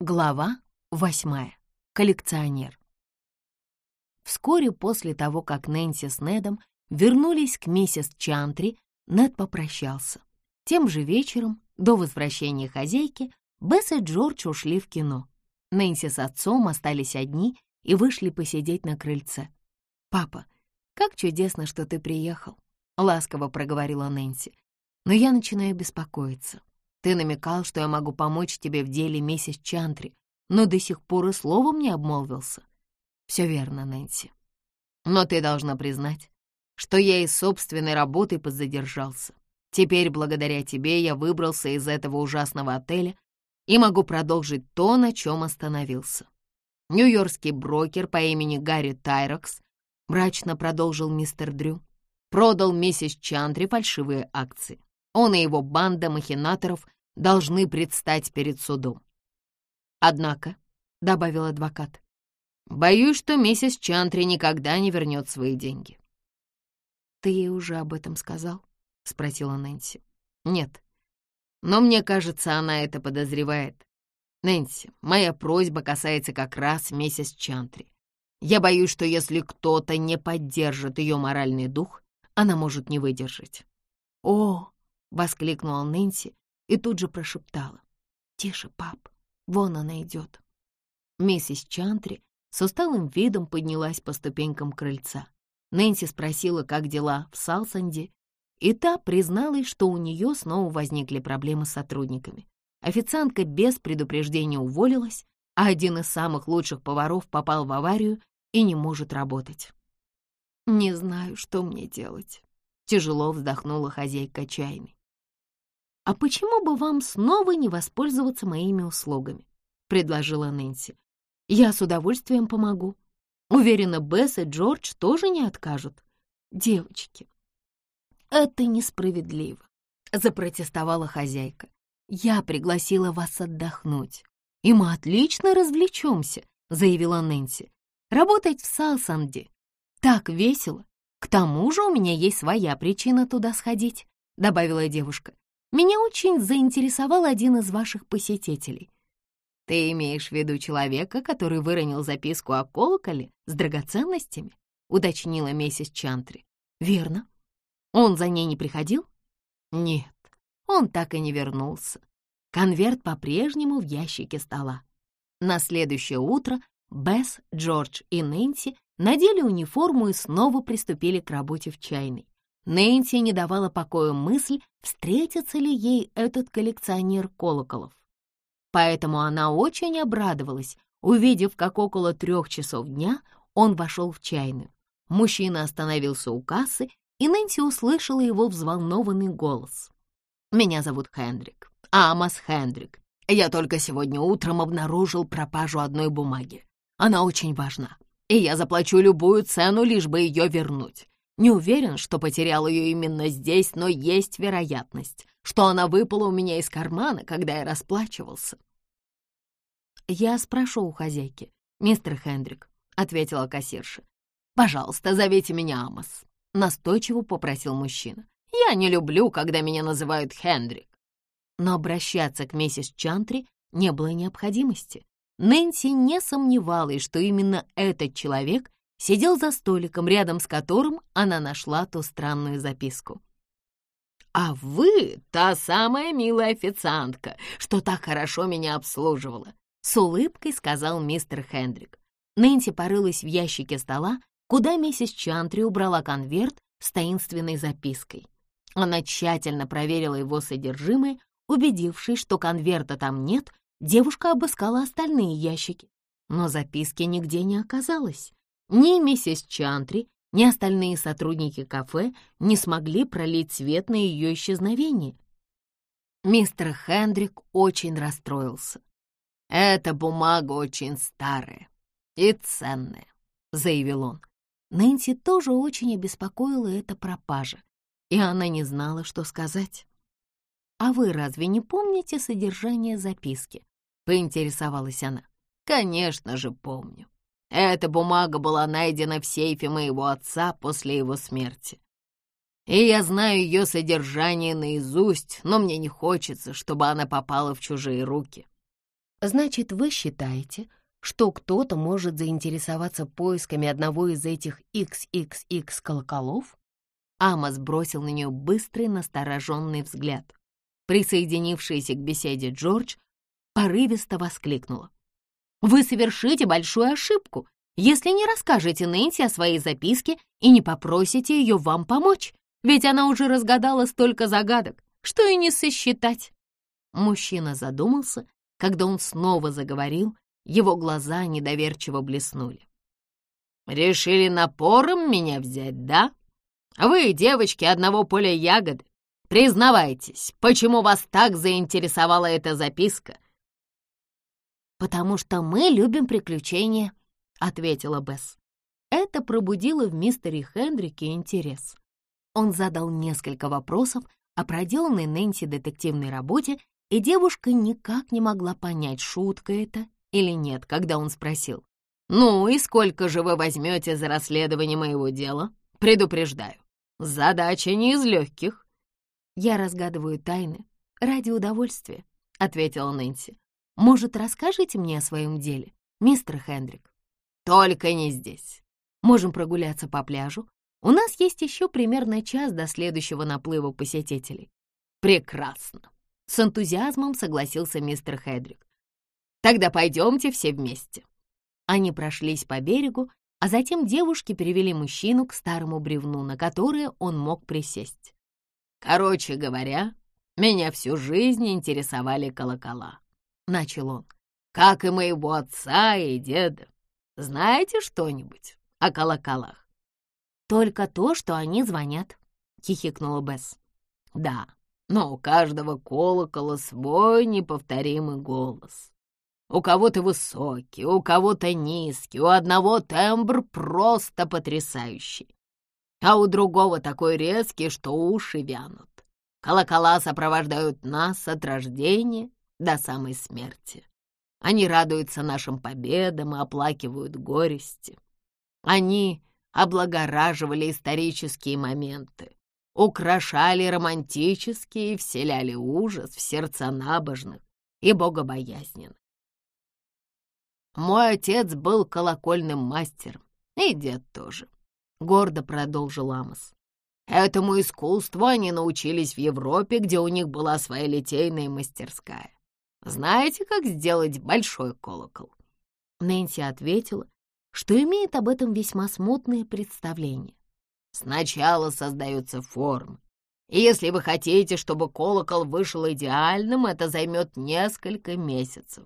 Глава восьмая. Коллекционер. Вскоре после того, как Нэнси с Недом вернулись к миссис Чантри, Нед попрощался. Тем же вечером, до возвращения хозяйки, Бесс и Джордж ушли в кино. Нэнси с отцом остались одни и вышли посидеть на крыльце. «Папа, как чудесно, что ты приехал», — ласково проговорила Нэнси. «Но я начинаю беспокоиться. Ты намекал, что я могу помочь тебе в деле миссис Чантри, но до сих пор и словом не обмолвился. Все верно, Нэнси. Но ты должна признать, что я из собственной работы подзадержался. Теперь, благодаря тебе, я выбрался из этого ужасного отеля и могу продолжить то, на чем остановился. Нью-Йоркский брокер по имени Гарри Тайрокс, мрачно продолжил мистер Дрю, продал миссис Чантри фальшивые акции. Он и его банда махинаторов должны предстать перед судом. Однако, — добавил адвокат, — боюсь, что миссис Чантри никогда не вернет свои деньги. «Ты ей уже об этом сказал?» — спросила Нэнси. «Нет, но мне кажется, она это подозревает. Нэнси, моя просьба касается как раз миссис Чантри. Я боюсь, что если кто-то не поддержит ее моральный дух, она может не выдержать». «О!» — воскликнула Нэнси и тут же прошептала. «Тише, пап, вон она идет». Миссис Чантри с усталым видом поднялась по ступенькам крыльца. Нэнси спросила, как дела в Салсанде, и та призналась, что у нее снова возникли проблемы с сотрудниками. Официантка без предупреждения уволилась, а один из самых лучших поваров попал в аварию и не может работать. «Не знаю, что мне делать», — тяжело вздохнула хозяйка чайной. «А почему бы вам снова не воспользоваться моими услугами?» — предложила Нэнси. «Я с удовольствием помогу. Уверена, Бесс и Джордж тоже не откажут. Девочки, это несправедливо», — запротестовала хозяйка. «Я пригласила вас отдохнуть, и мы отлично развлечемся», — заявила Нэнси. «Работать в Салсанде так весело. К тому же у меня есть своя причина туда сходить», — добавила девушка. Меня очень заинтересовал один из ваших посетителей. Ты имеешь в виду человека, который выронил записку о колоколе с драгоценностями? Уточнила миссис Чантри. Верно. Он за ней не приходил? Нет, он так и не вернулся. Конверт по-прежнему в ящике стола. На следующее утро Бесс, Джордж и Нэнси надели униформу и снова приступили к работе в чайной. Нэнси не давала покоя мысль, встретится ли ей этот коллекционер колоколов. Поэтому она очень обрадовалась, увидев, как около трех часов дня он вошел в чайную. Мужчина остановился у кассы, и Нэнси услышала его взволнованный голос. «Меня зовут Хендрик, Амос Хендрик. Я только сегодня утром обнаружил пропажу одной бумаги. Она очень важна, и я заплачу любую цену, лишь бы ее вернуть. Не уверен, что потерял ее именно здесь, но есть вероятность, что она выпала у меня из кармана, когда я расплачивался. «Я спрошу у хозяйки, мистер Хендрик», — ответила кассирша. «Пожалуйста, зовите меня Амос», — настойчиво попросил мужчина. «Я не люблю, когда меня называют Хендрик». Но обращаться к миссис Чантри не было необходимости. Нэнси не сомневалась, что именно этот человек сидел за столиком, рядом с которым она нашла ту странную записку. «А вы та самая милая официантка, что так хорошо меня обслуживала», — с улыбкой сказал мистер Хендрик. Нэнси порылась в ящике стола, куда миссис Чантри убрала конверт с таинственной запиской. Она тщательно проверила его содержимое, убедившись, что конверта там нет, девушка обыскала остальные ящики, но записки нигде не оказалось. Ни миссис Чантри, ни остальные сотрудники кафе не смогли пролить свет на ее исчезновение. Мистер Хендрик очень расстроился. «Эта бумага очень старая и ценная», — заявил он. Нэнси тоже очень обеспокоила эта пропажа, и она не знала, что сказать. «А вы разве не помните содержание записки?» — поинтересовалась она. «Конечно же помню. Эта бумага была найдена в сейфе моего отца после его смерти. И я знаю ее содержание наизусть, но мне не хочется, чтобы она попала в чужие руки. Значит, вы считаете, что кто-то может заинтересоваться поисками одного из этих XXX колоколов? Амос бросил на нее быстрый, настороженный взгляд. Присоединившаяся к беседе Джордж порывисто воскликнула. «Вы совершите большую ошибку, если не расскажете Нэнси о своей записке и не попросите ее вам помочь, ведь она уже разгадала столько загадок, что и не сосчитать». Мужчина задумался, когда он снова заговорил, его глаза недоверчиво блеснули. «Решили напором меня взять, да? Вы, девочки, одного поля ягоды. Признавайтесь, почему вас так заинтересовала эта записка?» «Потому что мы любим приключения», — ответила Бесс. Это пробудило в мистере Хендрике интерес. Он задал несколько вопросов о проделанной Нэнси детективной работе и девушка никак не могла понять, шутка это или нет, когда он спросил. «Ну и сколько же вы возьмете за расследование моего дела? Предупреждаю, задача не из легких». «Я разгадываю тайны ради удовольствия», — ответила Нэнси. «Может, расскажете мне о своем деле, мистер Хендрик?» «Только не здесь. Можем прогуляться по пляжу. У нас есть еще примерно час до следующего наплыва посетителей». «Прекрасно», с энтузиазмом согласился мистер Хедрик. «Тогда пойдемте все вместе». Они прошлись по берегу, а затем девушки перевели мужчину к старому бревну, на которое он мог присесть. «Короче говоря, меня всю жизнь интересовали колокола», — начал он, «как и моего отца и деда. Знаете что-нибудь о колоколах?» «Только то, что они звонят», — хихикнула Бесс. «Да, но у каждого колокола свой неповторимый голос. У кого-то высокий, у кого-то низкий, у одного тембр просто потрясающий, а у другого такой резкий, что уши вянут. Колокола сопровождают нас от рождения до самой смерти. Они радуются нашим победам и оплакивают горести. Они облагораживали исторические моменты, украшали романтические и вселяли ужас в сердца набожных и богобоязненных. Мой отец был колокольным мастером, и дед тоже, — гордо продолжил Амос. Этому искусству они научились в Европе, где у них была своя литейная мастерская. Знаете, как сделать большой колокол?» Нэнси ответила, что имеет об этом весьма смутное представление. Сначала создается форма. И если вы хотите, чтобы колокол вышел идеальным, это займет несколько месяцев.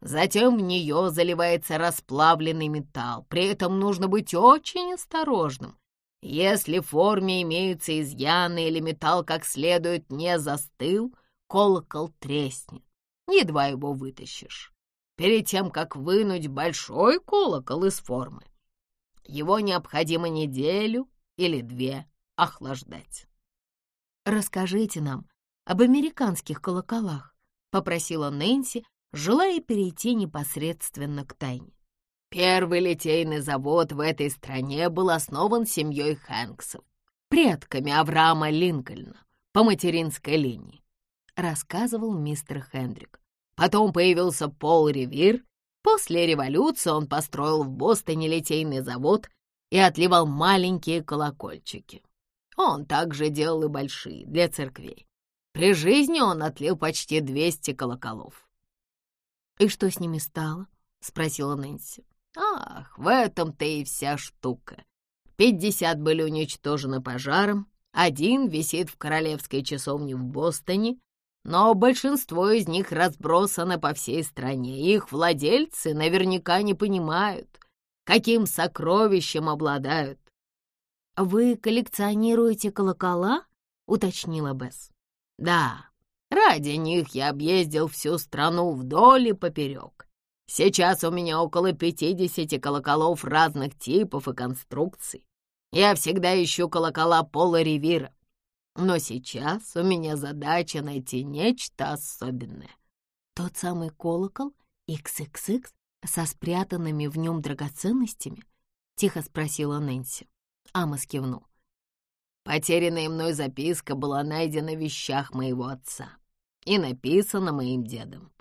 Затем в нее заливается расплавленный металл. При этом нужно быть очень осторожным. Если в форме имеются изъяны или металл как следует не застыл, колокол треснет. Едва его вытащишь. Перед тем, как вынуть большой колокол из формы, его необходимо неделю или две охлаждать. «Расскажите нам об американских колоколах», — попросила Нэнси, желая перейти непосредственно к тайне. Первый литейный завод в этой стране был основан семьей Хэнксов, предками Авраама Линкольна по материнской линии, рассказывал мистер Хендрик. Потом появился Пол Ривир. После революции он построил в Бостоне литейный завод и отливал маленькие колокольчики. Он также делал и большие для церквей. При жизни он отлил почти 200 колоколов. «И что с ними стало?» — спросила Нэнси. «Ах, в этом-то и вся штука. Пятьдесят были уничтожены пожаром, один висит в королевской часовне в Бостоне, но большинство из них разбросано по всей стране. Их владельцы наверняка не понимают, каким сокровищем обладают. «Вы коллекционируете колокола?» — уточнила Бесс. «Да, ради них я объездил всю страну вдоль и поперек. Сейчас у меня около пятидесяти колоколов разных типов и конструкций. Я всегда ищу колокола Пола Ривира. Но сейчас у меня задача найти нечто особенное. Тот самый колокол XXX со спрятанными в нем драгоценностями?» — тихо спросила Нэнси. Амос кивнул. «Потерянная мной записка была найдена в вещах моего отца и написана моим дедом.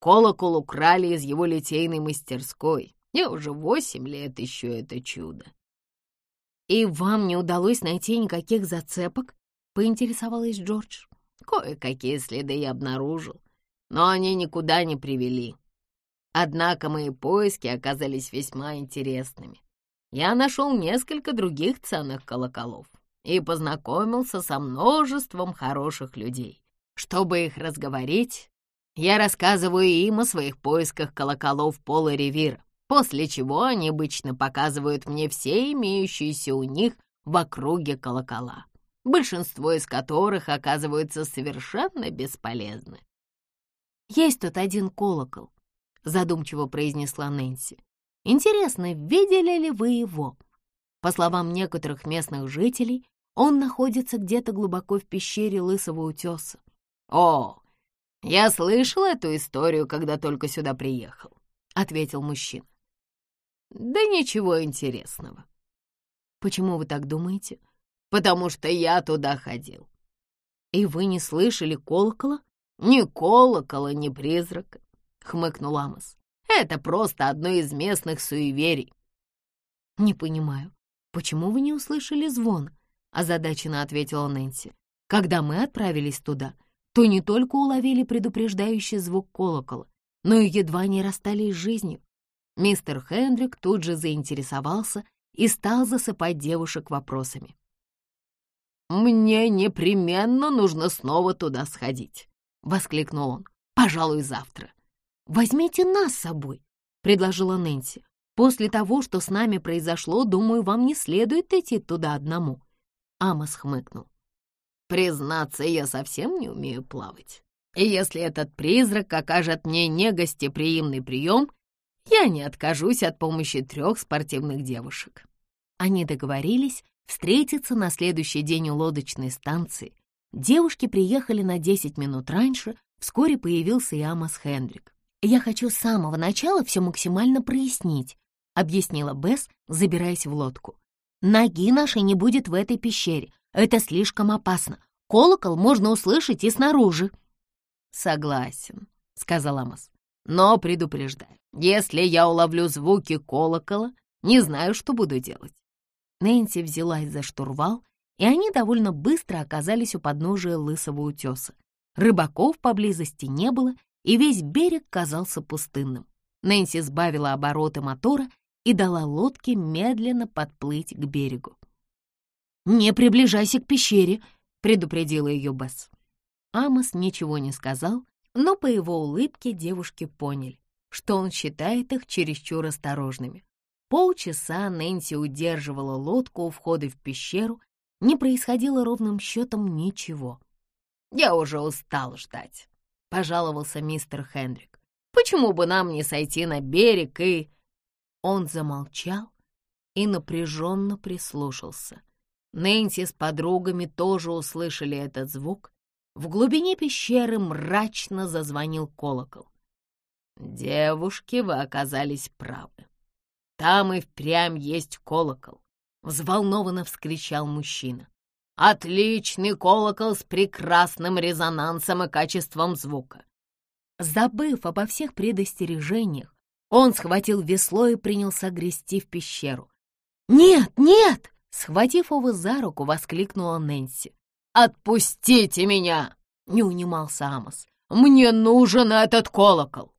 Колокол украли из его литейной мастерской. Я уже восемь лет ищу это чудо. «И вам не удалось найти никаких зацепок?» — поинтересовалась Джордж. «Кое-какие следы я обнаружил, но они никуда не привели. Однако мои поиски оказались весьма интересными. Я нашел несколько других ценных колоколов и познакомился со множеством хороших людей. Чтобы их разговорить, я рассказываю им о своих поисках колоколов Пола Ревира, после чего они обычно показывают мне все имеющиеся у них в округе колокола, большинство из которых оказываются совершенно бесполезны. «Есть тут один колокол», — задумчиво произнесла Нэнси. «Интересно, видели ли вы его?» По словам некоторых местных жителей, он находится где-то глубоко в пещере Лысого утеса. «О, я слышал эту историю, когда только сюда приехал», — ответил мужчина. «Да ничего интересного». «Почему вы так думаете?» «Потому что я туда ходил». «И вы не слышали колокола?» «Ни колокола, ни призрака», — хмыкнул Амос. «Это просто одно из местных суеверий». «Не понимаю, почему вы не услышали звон?» — озадаченно ответила Нэнси. «Когда мы отправились туда, то не только уловили предупреждающий звук колокола, но и едва не расстались с жизнью. Мистер Хендрик тут же заинтересовался и стал засыпать девушек вопросами. «Мне непременно нужно снова туда сходить», — воскликнул он. «Пожалуй, завтра». «Возьмите нас с собой», — предложила Нэнси. «После того, что с нами произошло, думаю, вам не следует идти туда одному». Амос хмыкнул. «Признаться, я совсем не умею плавать. И если этот призрак окажет мне негостеприимный прием, я не откажусь от помощи трех спортивных девушек». Они договорились встретиться на следующий день у лодочной станции. Девушки приехали на 10 минут раньше, вскоре появился и Амос Хендрик. «Я хочу с самого начала все максимально прояснить», — объяснила Бесс, забираясь в лодку. Ноги нашей не будет в этой пещере. Это слишком опасно. Колокол можно услышать и снаружи». «Согласен», — сказал Амос. «Но предупреждаю, если я уловлю звуки колокола, не знаю, что буду делать». Нэнси взялась за штурвал, и они довольно быстро оказались у подножия лысого утеса. Рыбаков поблизости не было, и весь берег казался пустынным. Нэнси сбавила обороты мотора и дала лодке медленно подплыть к берегу. «Не приближайся к пещере», — предупредила ее Бесс. Амос ничего не сказал, но по его улыбке девушки поняли, что он считает их чересчур осторожными. Полчаса Нэнси удерживала лодку у входа в пещеру, не происходило ровным счетом ничего. «Я уже устал ждать», — пожаловался мистер Хендрик. «Почему бы нам не сойти на берег и...» Он замолчал и напряженно прислушался. Нэнси с подругами тоже услышали этот звук. В глубине пещеры мрачно зазвонил колокол. «Девушки, вы оказались правы. Там и впрямь есть колокол», — взволнованно вскричал мужчина. «Отличный колокол с прекрасным резонансом и качеством звука». Забыв обо всех предостережениях, он схватил весло и принялся грести в пещеру. «Нет, нет!» — схватив его за руку, воскликнула Нэнси. «Отпустите меня!» — не унимался Амос. «Мне нужен этот колокол!»